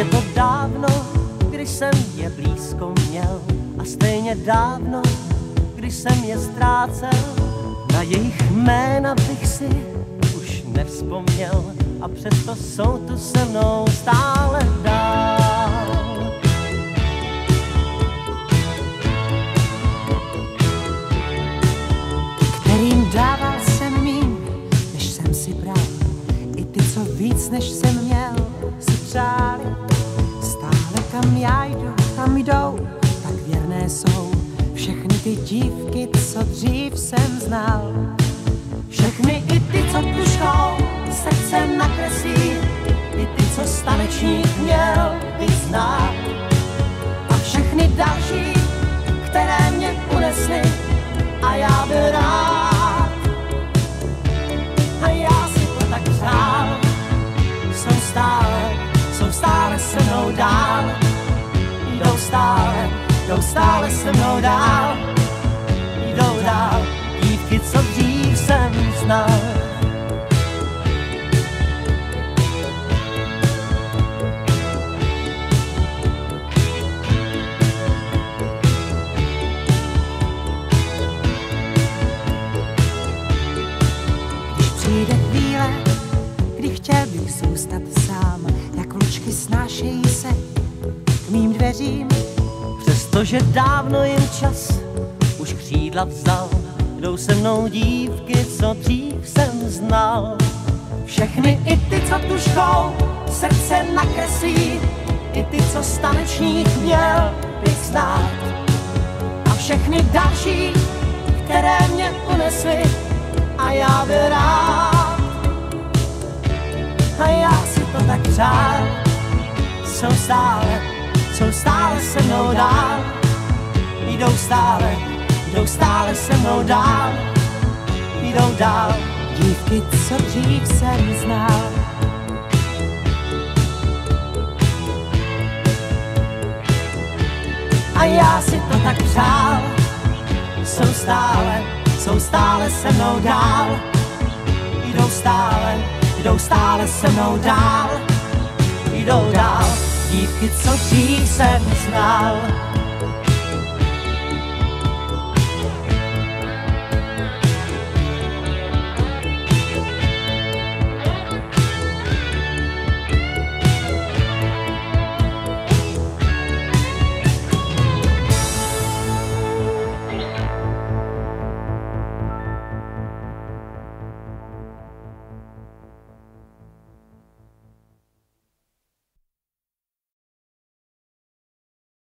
je to dávno, když jsem je blízko měl a stejně dávno, když jsem je ztrácel. Na jejich jména bych si už nevzpomněl a přesto jsou tu se mnou stále dál. Kterým dával jsem mým, než jsem si bral. I ty, co víc, než jsem měl, si přáli. Kam já jdu, tam jdou, tak věrné jsou. Všechny ty dívky, co dřív jsem znal. Všechny i ty, co tuškou srdce nakreslí, i ty, co stanečník měl vyznat. A všechny další, které mě unesly, a já byl rád. A já si to tak přál, stále, jdou stále se mnou dál. Jdou dál, dívky, co dřív jsem znal. Přijde chvíle, kdy chtěl bych zůstat sám, jak vločky snášejí se mým dveřím. Přestože dávno jim čas už křídla vzal, jdou se mnou dívky, co dřív jsem znal. Všechny i ty, co tuškou srdce nakreslí, i ty, co stanečník měl bych znát. A všechny další, které mě unesly, a já byl rád. A já si to tak přál, jsou stále, jsou stále se mnou dál. Jdou stále, jdou stále se mnou dál. Jdou dál, Dívky, co dřív jsem znal. a já si to tak přál. Jsou stále, jsou stále se mnou dál. Jdou stále, jdou stále se mnou dál. Jdou dál, dívky, co dřív jsem znal.